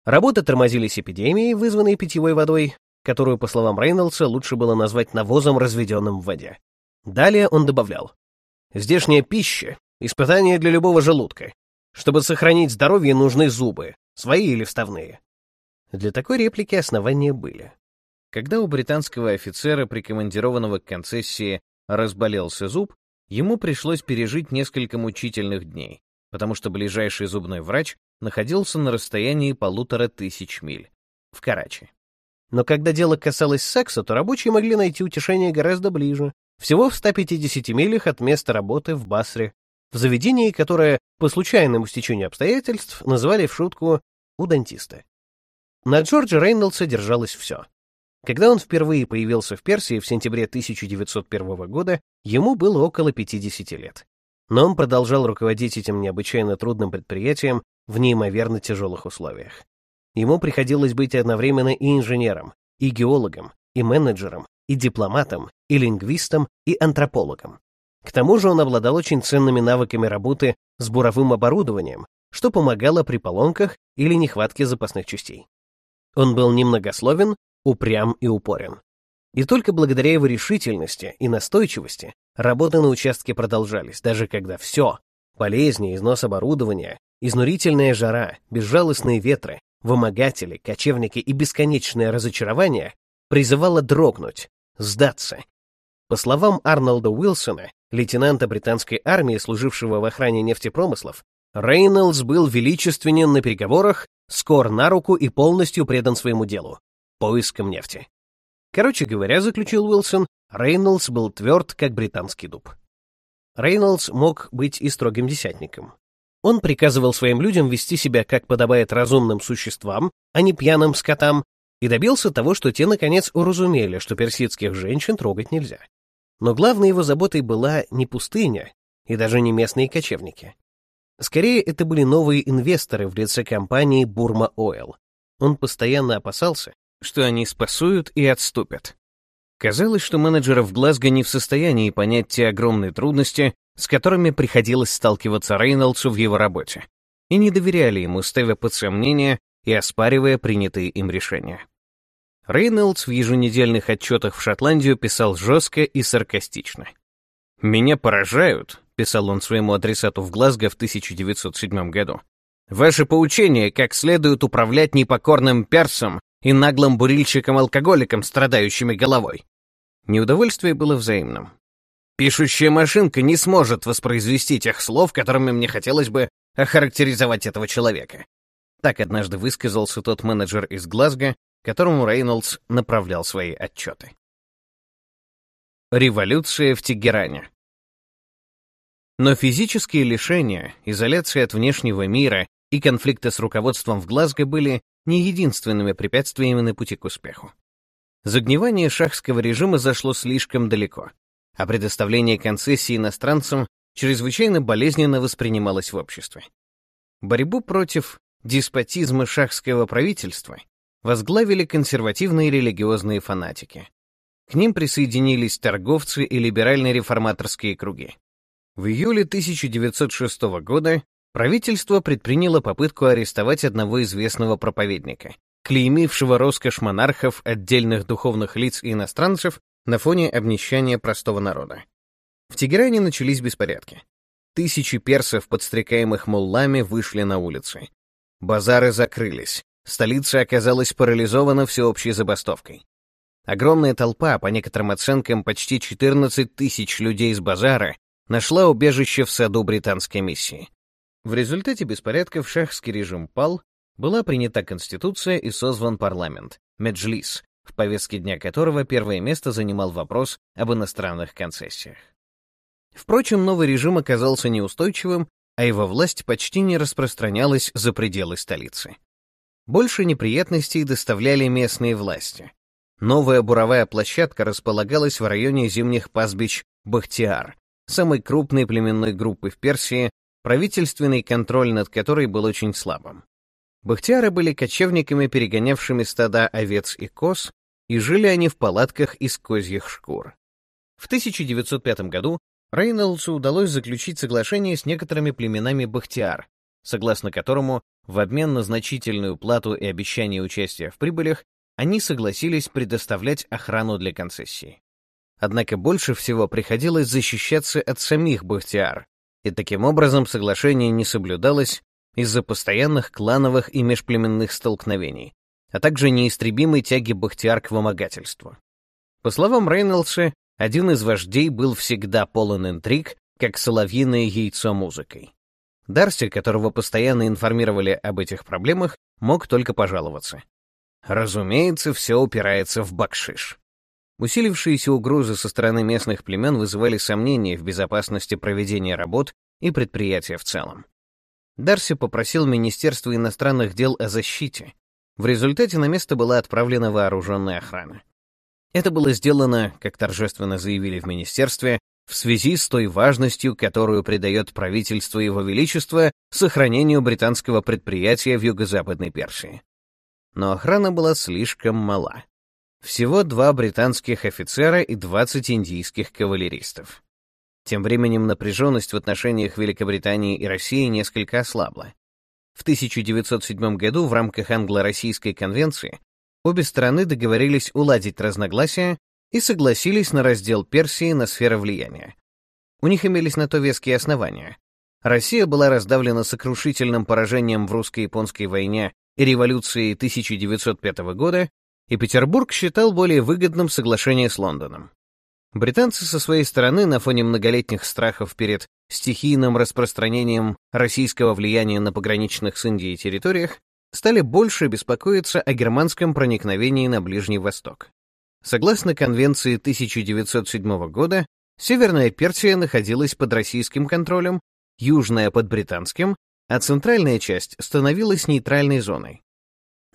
Speaker 1: Работы тормозились эпидемией, вызванной питьевой водой, которую, по словам Рейнольдса, лучше было назвать навозом, разведенным в воде. Далее он добавлял. «Здешняя пища — испытание для любого желудка. Чтобы сохранить здоровье, нужны зубы, свои или вставные». Для такой реплики основания были. Когда у британского офицера, прикомандированного к концессии, разболелся зуб, ему пришлось пережить несколько мучительных дней, потому что ближайший зубной врач находился на расстоянии полутора тысяч миль, в Карачи. Но когда дело касалось секса, то рабочие могли найти утешение гораздо ближе, всего в 150 милях от места работы в Басре, в заведении, которое, по случайному стечению обстоятельств, называли в шутку «у дантиста». На Джорджа Рейнольдса держалось все. Когда он впервые появился в Персии в сентябре 1901 года, ему было около 50 лет. Но он продолжал руководить этим необычайно трудным предприятием в неимоверно тяжелых условиях. Ему приходилось быть одновременно и инженером, и геологом, и менеджером, и дипломатом, и лингвистом, и антропологом. К тому же он обладал очень ценными навыками работы с буровым оборудованием, что помогало при поломках или нехватке запасных частей. Он был немногословен, упрям и упорен. И только благодаря его решительности и настойчивости работы на участке продолжались, даже когда все — болезни, износ оборудования, изнурительная жара, безжалостные ветры, вымогатели, кочевники и бесконечное разочарование — призывало дрогнуть, сдаться. По словам Арнольда Уилсона, лейтенанта британской армии, служившего в охране нефтепромыслов, Рейнольдс был величественен на переговорах, скор на руку и полностью предан своему делу поиском нефти. Короче говоря, заключил Уилсон, Рейнольдс был тверд, как британский дуб. Рейнольдс мог быть и строгим десятником. Он приказывал своим людям вести себя, как подобает разумным существам, а не пьяным скотам, и добился того, что те, наконец, уразумели, что персидских женщин трогать нельзя. Но главной его заботой была не пустыня и даже не местные кочевники. Скорее, это были новые инвесторы в лице компании Burma Oil. Он постоянно опасался, что они спасуют и отступят. Казалось, что менеджеры в Глазго не в состоянии понять те огромные трудности, с которыми приходилось сталкиваться Рейнольдсу в его работе, и не доверяли ему, ставя под сомнение и оспаривая принятые им решения. Рейнольдс в еженедельных отчетах в Шотландию писал жестко и саркастично. «Меня поражают», — писал он своему адресату в Глазго в 1907 году, «ваши поучения, как следует управлять непокорным персом и наглым бурильщиком-алкоголиком, страдающими головой». Неудовольствие было взаимным. Пишущая машинка не сможет воспроизвести тех слов, которыми мне хотелось бы охарактеризовать этого человека. Так однажды высказался тот менеджер из Глазго, которому Рейнольдс направлял свои отчеты. Революция в Тегеране Но физические лишения, изоляция от внешнего мира и конфликты с руководством в Глазго были не единственными препятствиями на пути к успеху. Загнивание шахского режима зашло слишком далеко, а предоставление концессий иностранцам чрезвычайно болезненно воспринималось в обществе. Борьбу против деспотизма шахского правительства возглавили консервативные религиозные фанатики. К ним присоединились торговцы и либеральные реформаторские круги. В июле 1906 года правительство предприняло попытку арестовать одного известного проповедника, клеймившего роскошь монархов, отдельных духовных лиц и иностранцев на фоне обнищания простого народа. В Тегеране начались беспорядки. Тысячи персов, подстрекаемых муллами, вышли на улицы. Базары закрылись. Столица оказалась парализована всеобщей забастовкой. Огромная толпа, по некоторым оценкам почти 14 тысяч людей с базара, нашла убежище в саду британской миссии. В результате беспорядков шахский режим пал, была принята конституция и созван парламент, Меджлис, в повестке дня которого первое место занимал вопрос об иностранных концессиях. Впрочем, новый режим оказался неустойчивым а его власть почти не распространялась за пределы столицы. Больше неприятностей доставляли местные власти. Новая буровая площадка располагалась в районе зимних пастбищ Бахтиар, самой крупной племенной группы в Персии, правительственный контроль над которой был очень слабым. Бахтиары были кочевниками, перегонявшими стада овец и коз, и жили они в палатках из козьих шкур. В 1905 году Рейнольдсу удалось заключить соглашение с некоторыми племенами Бахтиар, согласно которому в обмен на значительную плату и обещание участия в прибылях они согласились предоставлять охрану для концессии. Однако больше всего приходилось защищаться от самих Бахтиар, и таким образом соглашение не соблюдалось из-за постоянных клановых и межплеменных столкновений, а также неистребимой тяги Бахтиар к вымогательству. По словам Рейнольдса, один из вождей был всегда полон интриг, как соловьиное яйцо музыкой. Дарси, которого постоянно информировали об этих проблемах, мог только пожаловаться. Разумеется, все упирается в бакшиш. Усилившиеся угрозы со стороны местных племен вызывали сомнения в безопасности проведения работ и предприятия в целом. Дарси попросил Министерство иностранных дел о защите. В результате на место была отправлена вооруженная охрана. Это было сделано, как торжественно заявили в министерстве, в связи с той важностью, которую придает правительство Его Величества сохранению британского предприятия в Юго-Западной Персии. Но охрана была слишком мала. Всего два британских офицера и 20 индийских кавалеристов. Тем временем напряженность в отношениях Великобритании и России несколько ослабла. В 1907 году в рамках англо-российской конвенции Обе стороны договорились уладить разногласия и согласились на раздел Персии на сферы влияния. У них имелись на то веские основания. Россия была раздавлена сокрушительным поражением в русско-японской войне и революции 1905 года, и Петербург считал более выгодным соглашение с Лондоном. Британцы со своей стороны на фоне многолетних страхов перед стихийным распространением российского влияния на пограничных с Индией территориях стали больше беспокоиться о германском проникновении на Ближний Восток. Согласно Конвенции 1907 года, Северная Персия находилась под российским контролем, южная — под британским, а центральная часть становилась нейтральной зоной.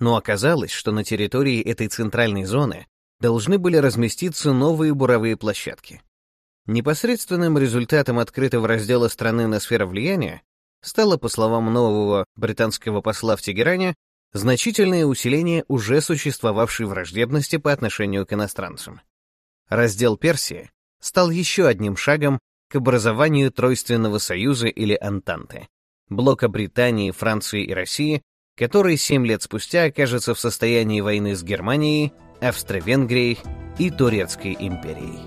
Speaker 1: Но оказалось, что на территории этой центральной зоны должны были разместиться новые буровые площадки. Непосредственным результатом открытого раздела страны на сферу влияния стало, по словам нового британского посла в Тегеране, значительное усиление уже существовавшей враждебности по отношению к иностранцам. Раздел Персии стал еще одним шагом к образованию Тройственного союза или Антанты, блока Британии, Франции и России, который семь лет спустя окажется в состоянии войны с Германией, Австро-Венгрией и Турецкой империей.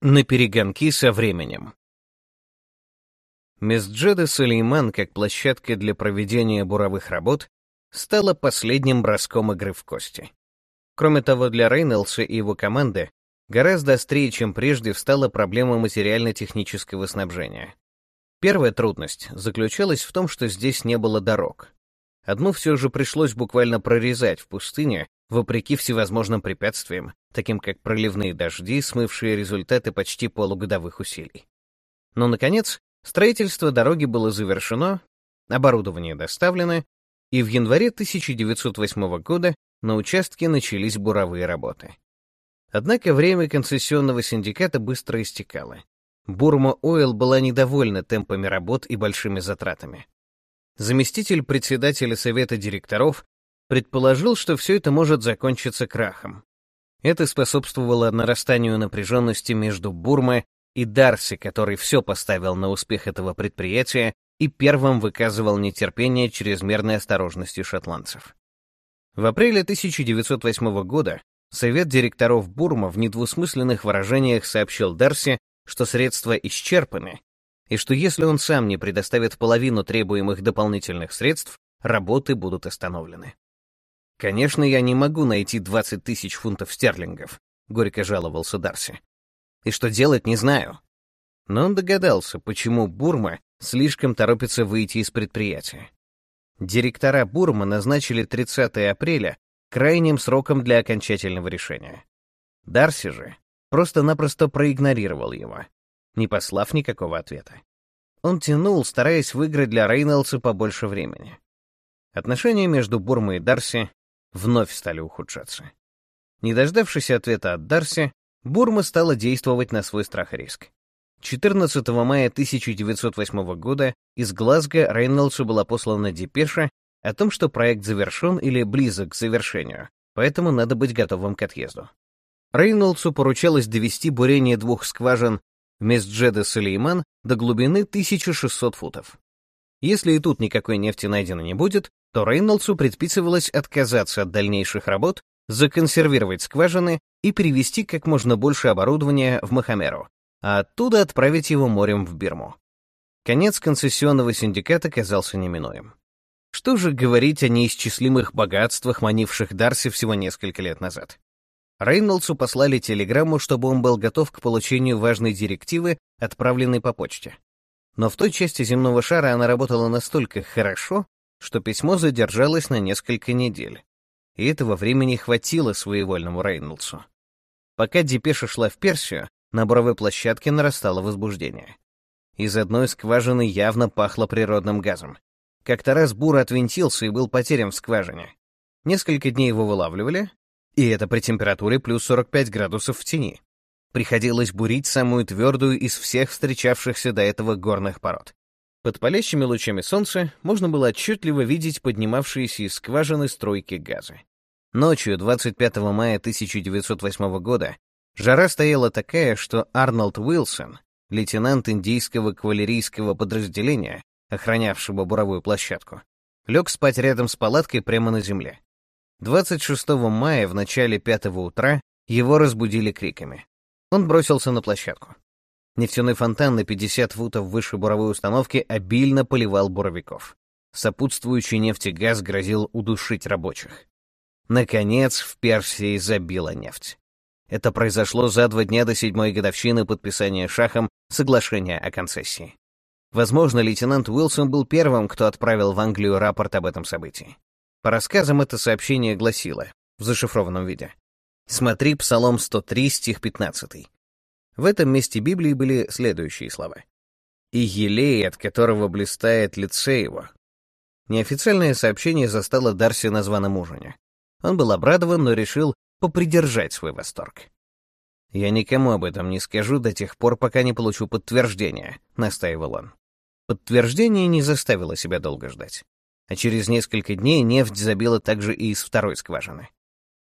Speaker 1: На перегонки со временем Месджеда Сулейман как площадка для проведения буровых работ стала последним броском игры в кости. Кроме того, для Рейнольдса и его команды гораздо острее, чем прежде, встала проблема материально-технического снабжения. Первая трудность заключалась в том, что здесь не было дорог. Одну все же пришлось буквально прорезать в пустыне, вопреки всевозможным препятствиям, таким как проливные дожди, смывшие результаты почти полугодовых усилий. Но, наконец, Строительство дороги было завершено, оборудование доставлено, и в январе 1908 года на участке начались буровые работы. Однако время концессионного синдиката быстро истекало. Бурма Ойл была недовольна темпами работ и большими затратами. Заместитель председателя совета директоров предположил, что все это может закончиться крахом. Это способствовало нарастанию напряженности между Бурмой и Дарси, который все поставил на успех этого предприятия и первым выказывал нетерпение чрезмерной осторожности шотландцев. В апреле 1908 года Совет директоров Бурма в недвусмысленных выражениях сообщил Дарси, что средства исчерпаны, и что если он сам не предоставит половину требуемых дополнительных средств, работы будут остановлены. «Конечно, я не могу найти 20 тысяч фунтов стерлингов», — горько жаловался Дарси и что делать не знаю. Но он догадался, почему Бурма слишком торопится выйти из предприятия. Директора Бурма назначили 30 апреля крайним сроком для окончательного решения. Дарси же просто-напросто проигнорировал его, не послав никакого ответа. Он тянул, стараясь выиграть для Рейнольдса побольше времени. Отношения между Бурмой и Дарси вновь стали ухудшаться. Не дождавшись ответа от Дарси, Бурма стала действовать на свой страх и риск. 14 мая 1908 года из Глазго Рейнольдсу была послана депеша о том, что проект завершен или близок к завершению, поэтому надо быть готовым к отъезду. Рейнольдсу поручалось довести бурение двух скважин в Месджеде Сулейман до глубины 1600 футов. Если и тут никакой нефти найдено не будет, то Рейнольдсу предписывалось отказаться от дальнейших работ законсервировать скважины и перевести как можно больше оборудования в Махамеру, а оттуда отправить его морем в Бирму. Конец концессионного синдиката казался неминуем. Что же говорить о неисчислимых богатствах, манивших Дарси всего несколько лет назад? Рейнольдсу послали телеграмму, чтобы он был готов к получению важной директивы, отправленной по почте. Но в той части земного шара она работала настолько хорошо, что письмо задержалось на несколько недель и этого времени хватило своевольному Рейнольдсу. Пока депеша шла в Персию, на буровой площадке нарастало возбуждение. Из одной скважины явно пахло природным газом. Как-то раз бур отвинтился и был потерян в скважине. Несколько дней его вылавливали, и это при температуре плюс 45 градусов в тени. Приходилось бурить самую твердую из всех встречавшихся до этого горных пород. Под палящими лучами солнца можно было отчетливо видеть поднимавшиеся из скважины стройки газа. Ночью 25 мая 1908 года жара стояла такая, что Арнольд Уилсон, лейтенант индийского кавалерийского подразделения, охранявшего буровую площадку, лег спать рядом с палаткой прямо на земле. 26 мая в начале пятого утра его разбудили криками. Он бросился на площадку. Нефтяной фонтан на 50 футов выше буровой установки обильно поливал буровиков. Сопутствующий нефти газ грозил удушить рабочих. Наконец, в Персии забила нефть. Это произошло за два дня до седьмой годовщины подписания Шахом соглашения о концессии. Возможно, лейтенант Уилсон был первым, кто отправил в Англию рапорт об этом событии. По рассказам, это сообщение гласило в зашифрованном виде. Смотри Псалом 103, стих 15. В этом месте Библии были следующие слова. «И елей, от которого блистает лице его». Неофициальное сообщение застало Дарси на званом ужине. Он был обрадован, но решил попридержать свой восторг. «Я никому об этом не скажу до тех пор, пока не получу подтверждения», — настаивал он. Подтверждение не заставило себя долго ждать. А через несколько дней нефть забила также и из второй скважины.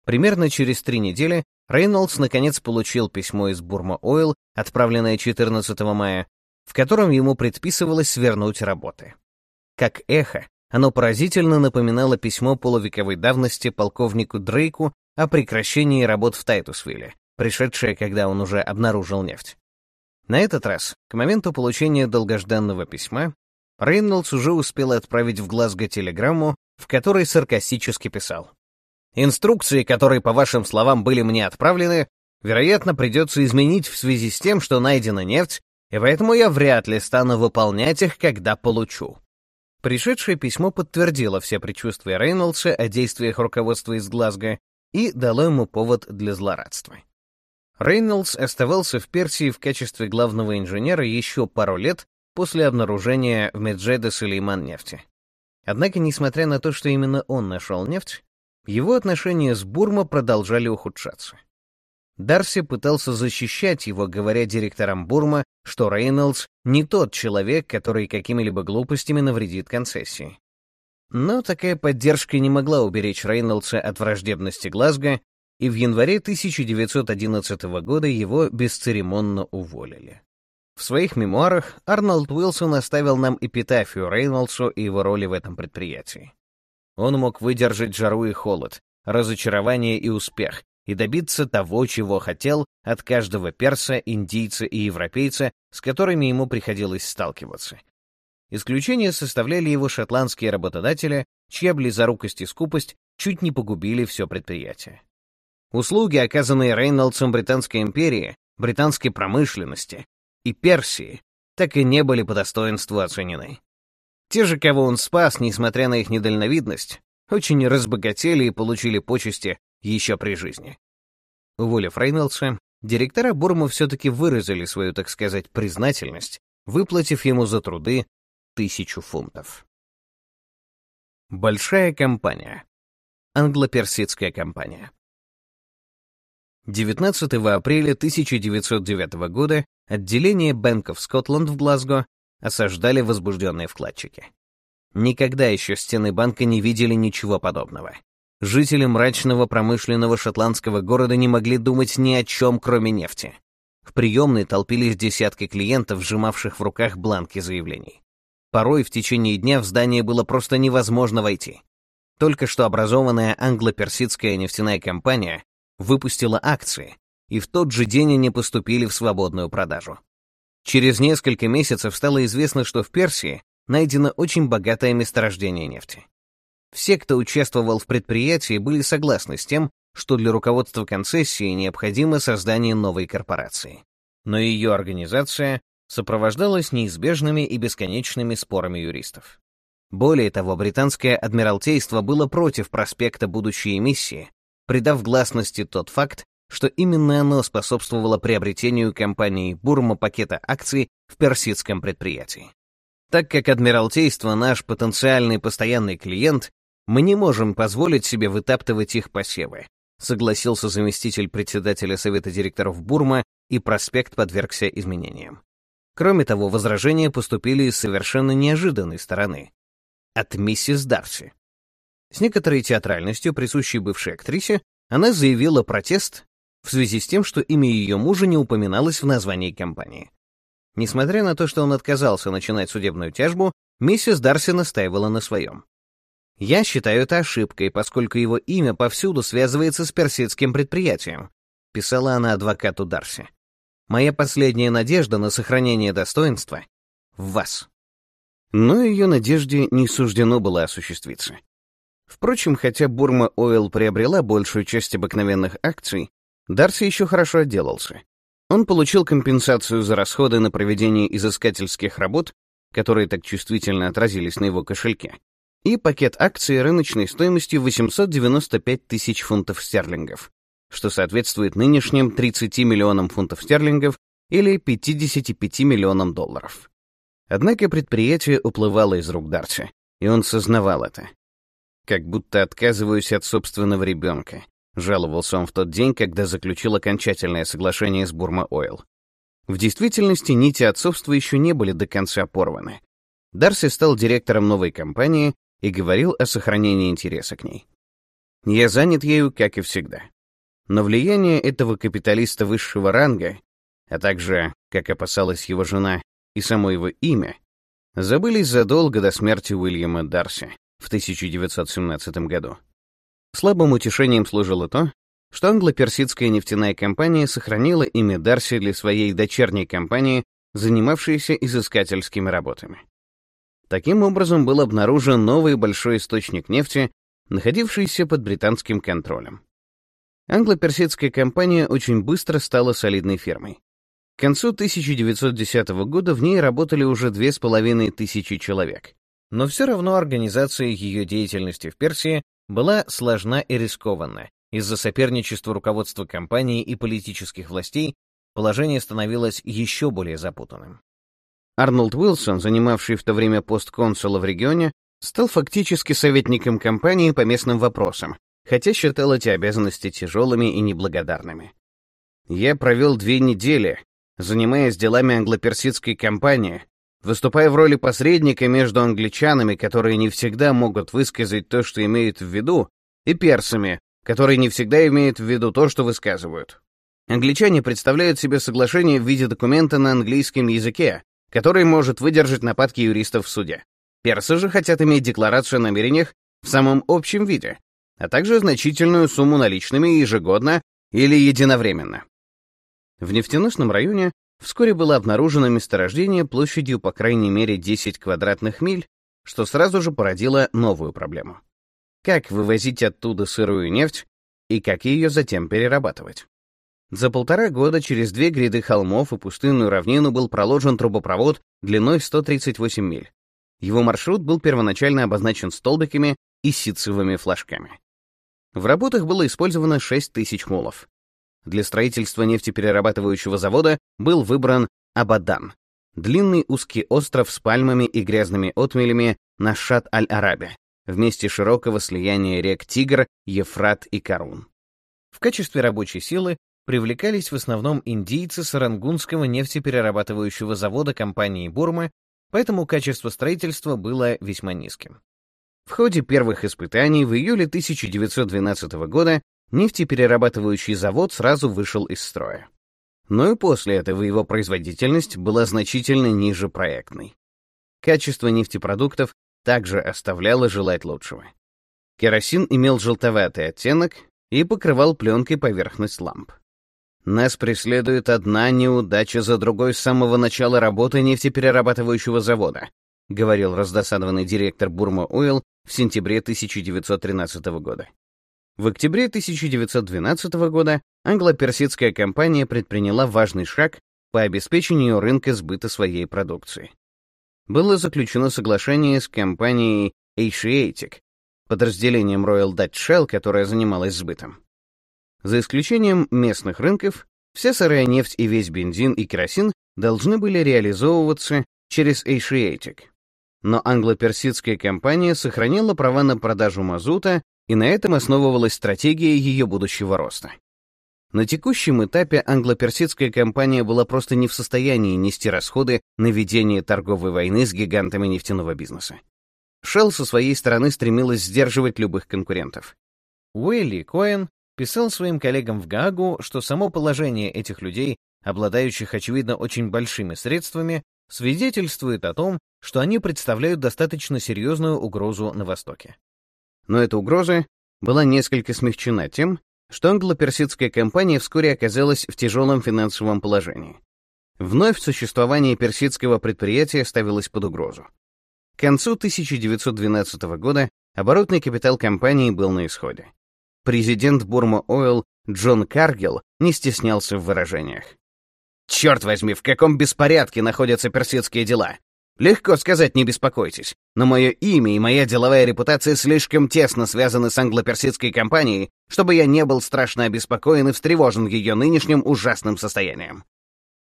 Speaker 1: Примерно через три недели Рейнольдс наконец получил письмо из Бурма Ойл, отправленное 14 мая, в котором ему предписывалось свернуть работы. Как эхо, оно поразительно напоминало письмо полувековой давности полковнику Дрейку о прекращении работ в Тайтусвилле, пришедшее, когда он уже обнаружил нефть. На этот раз, к моменту получения долгожданного письма, Рейнольдс уже успел отправить в Глазго телеграмму, в которой саркастически писал. «Инструкции, которые, по вашим словам, были мне отправлены, вероятно, придется изменить в связи с тем, что найдена нефть, и поэтому я вряд ли стану выполнять их, когда получу». Пришедшее письмо подтвердило все предчувствия Рейнольдса о действиях руководства из Глазго и дало ему повод для злорадства. Рейнольдс оставался в Персии в качестве главного инженера еще пару лет после обнаружения в Меджеде Сулейман нефти. Однако, несмотря на то, что именно он нашел нефть, его отношения с Бурма продолжали ухудшаться. Дарси пытался защищать его, говоря директорам Бурма, что Рейнольдс не тот человек, который какими-либо глупостями навредит концессии. Но такая поддержка не могла уберечь Рейнольдса от враждебности Глазго, и в январе 1911 года его бесцеремонно уволили. В своих мемуарах Арнольд Уилсон оставил нам эпитафию Рейнольдсу и его роли в этом предприятии. Он мог выдержать жару и холод, разочарование и успех, и добиться того, чего хотел от каждого перса, индийца и европейца, с которыми ему приходилось сталкиваться. Исключение составляли его шотландские работодатели, чья близорукость и скупость чуть не погубили все предприятие. Услуги, оказанные Рейнольдсом Британской империи, британской промышленности и Персии, так и не были по достоинству оценены. Те же, кого он спас, несмотря на их недальновидность, очень разбогатели и получили почести еще при жизни. Уволив Рейнольдса, директора Бурма все-таки выразили свою, так сказать, признательность, выплатив ему за труды тысячу фунтов. Большая компания. Англо-персидская компания. 19 апреля 1909 года отделение Bank Scotland в Глазго осаждали возбужденные вкладчики. Никогда еще стены банка не видели ничего подобного. Жители мрачного промышленного шотландского города не могли думать ни о чем, кроме нефти. В приемной толпились десятки клиентов, сжимавших в руках бланки заявлений. Порой в течение дня в здание было просто невозможно войти. Только что образованная англо-персидская нефтяная компания выпустила акции, и в тот же день они поступили в свободную продажу. Через несколько месяцев стало известно, что в Персии найдено очень богатое месторождение нефти. Все, кто участвовал в предприятии, были согласны с тем, что для руководства концессии необходимо создание новой корпорации. Но ее организация сопровождалась неизбежными и бесконечными спорами юристов. Более того, британское адмиралтейство было против проспекта будущей эмиссии, придав гласности тот факт, что именно оно способствовало приобретению компании Бурма пакета акций в персидском предприятии. Так как Адмиралтейство наш потенциальный постоянный клиент, мы не можем позволить себе вытаптывать их посевы, согласился заместитель председателя Совета директоров Бурма, и проспект подвергся изменениям. Кроме того, возражения поступили с совершенно неожиданной стороны. От миссис Дарси. С некоторой театральностью, присущей бывшей актрисе, она заявила протест в связи с тем, что имя ее мужа не упоминалось в названии компании. Несмотря на то, что он отказался начинать судебную тяжбу, миссис Дарси настаивала на своем. «Я считаю это ошибкой, поскольку его имя повсюду связывается с персидским предприятием», писала она адвокату Дарси. «Моя последняя надежда на сохранение достоинства в вас». Но ее надежде не суждено было осуществиться. Впрочем, хотя Бурма Ойл приобрела большую часть обыкновенных акций, Дарси еще хорошо отделался. Он получил компенсацию за расходы на проведение изыскательских работ, которые так чувствительно отразились на его кошельке, и пакет акций рыночной стоимостью 895 тысяч фунтов стерлингов, что соответствует нынешним 30 миллионам фунтов стерлингов или 55 миллионам долларов. Однако предприятие уплывало из рук Дарси, и он сознавал это. «Как будто отказываюсь от собственного ребенка», — жаловался он в тот день, когда заключил окончательное соглашение с Бурма Ойл. В действительности нити отцовства еще не были до конца порваны. Дарси стал директором новой компании и говорил о сохранении интереса к ней. «Я занят ею, как и всегда. Но влияние этого капиталиста высшего ранга, а также, как опасалась его жена, и само его имя, забылись задолго до смерти Уильяма Дарси в 1917 году. Слабым утешением служило то, что англо-персидская нефтяная компания сохранила имя Дарси для своей дочерней компании, занимавшейся изыскательскими работами. Таким образом был обнаружен новый большой источник нефти, находившийся под британским контролем. Англо-персидская компания очень быстро стала солидной фирмой. К концу 1910 года в ней работали уже две с половиной тысячи человек. Но все равно организация ее деятельности в Персии была сложна и рискованна. Из-за соперничества руководства компании и политических властей положение становилось еще более запутанным. Арнольд Уилсон, занимавший в то время пост консула в регионе, стал фактически советником компании по местным вопросам, хотя считал эти обязанности тяжелыми и неблагодарными. «Я провел две недели, занимаясь делами англо-персидской компании, выступая в роли посредника между англичанами, которые не всегда могут высказать то, что имеют в виду, и персами, которые не всегда имеют в виду то, что высказывают. Англичане представляют себе соглашение в виде документа на английском языке, который может выдержать нападки юристов в суде. Персы же хотят иметь декларацию о намерениях в самом общем виде, а также значительную сумму наличными ежегодно или единовременно. В нефтеносном районе вскоре было обнаружено месторождение площадью по крайней мере 10 квадратных миль, что сразу же породило новую проблему. Как вывозить оттуда сырую нефть и как ее затем перерабатывать? За полтора года через две гряды холмов и пустынную равнину был проложен трубопровод длиной 138 миль. Его маршрут был первоначально обозначен столбиками и ситцевыми флажками. В работах было использовано 6 тысяч мулов. Для строительства нефтеперерабатывающего завода был выбран Абадан, длинный узкий остров с пальмами и грязными отмелями на Шат-аль-Арабе, в месте широкого слияния рек Тигр, Ефрат и Карун. В качестве рабочей силы привлекались в основном индийцы Сарангунского нефтеперерабатывающего завода компании Бурма, поэтому качество строительства было весьма низким. В ходе первых испытаний в июле 1912 года нефтеперерабатывающий завод сразу вышел из строя. Но и после этого его производительность была значительно ниже проектной. Качество нефтепродуктов также оставляло желать лучшего. Керосин имел желтоватый оттенок и покрывал пленкой поверхность ламп. Нас преследует одна неудача за другой с самого начала работы нефтеперерабатывающего завода, говорил раздосадованный директор Бурма Ойл в сентябре 1913 года. В октябре 1912 года англо-персидская компания предприняла важный шаг по обеспечению рынка сбыта своей продукции. Было заключено соглашение с компанией Asiatic, подразделением Royal Dutch Shell, которая занималась сбытом. За исключением местных рынков, вся сырая нефть и весь бензин и керосин должны были реализовываться через Asiatic. Но англо-персидская компания сохранила права на продажу мазута, и на этом основывалась стратегия ее будущего роста. На текущем этапе англо-персидская компания была просто не в состоянии нести расходы на ведение торговой войны с гигантами нефтяного бизнеса. Shell со своей стороны стремилась сдерживать любых конкурентов. Уэлли Коэн писал своим коллегам в Гаагу, что само положение этих людей, обладающих, очевидно, очень большими средствами, свидетельствует о том, что они представляют достаточно серьезную угрозу на Востоке. Но эта угроза была несколько смягчена тем, что англо-персидская компания вскоре оказалась в тяжелом финансовом положении. Вновь существование персидского предприятия ставилось под угрозу. К концу 1912 года оборотный капитал компании был на исходе. Президент Бурма Ойл Джон Каргил не стеснялся в выражениях. «Черт возьми, в каком беспорядке находятся персидские дела! Легко сказать «не беспокойтесь», но мое имя и моя деловая репутация слишком тесно связаны с англо-персидской компанией, чтобы я не был страшно обеспокоен и встревожен ее нынешним ужасным состоянием.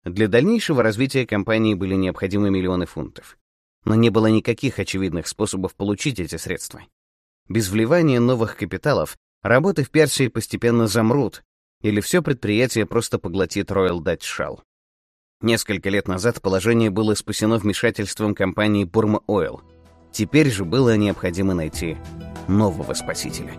Speaker 1: Для дальнейшего развития компании были необходимы миллионы фунтов. Но не было никаких очевидных способов получить эти средства. Без вливания новых капиталов работы в Персии постепенно замрут, или все предприятие просто поглотит Royal Dutch Shell. Несколько лет назад положение было спасено вмешательством компании Burma Oil. Теперь же было необходимо найти нового спасителя.